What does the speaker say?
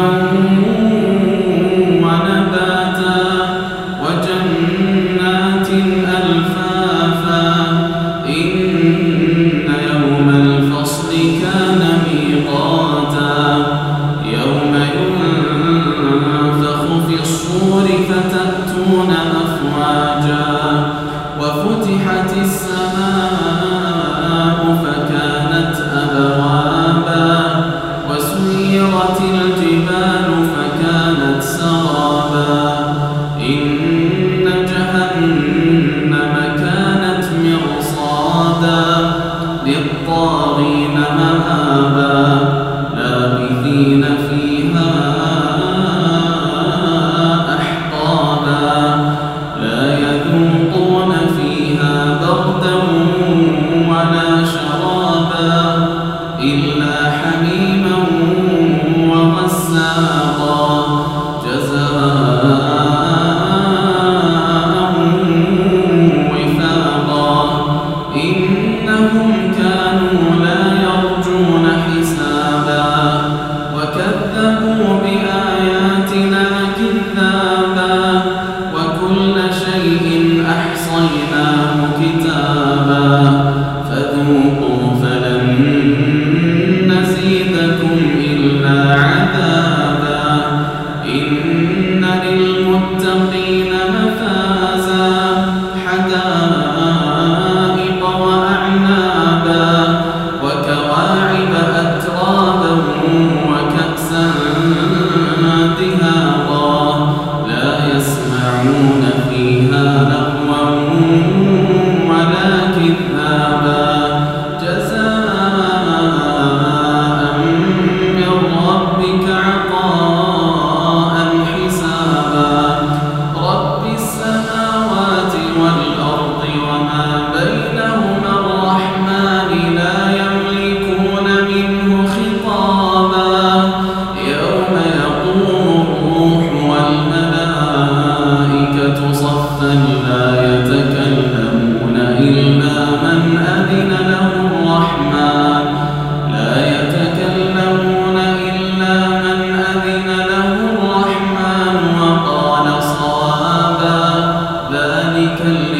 down رمضان رحمة للعالمين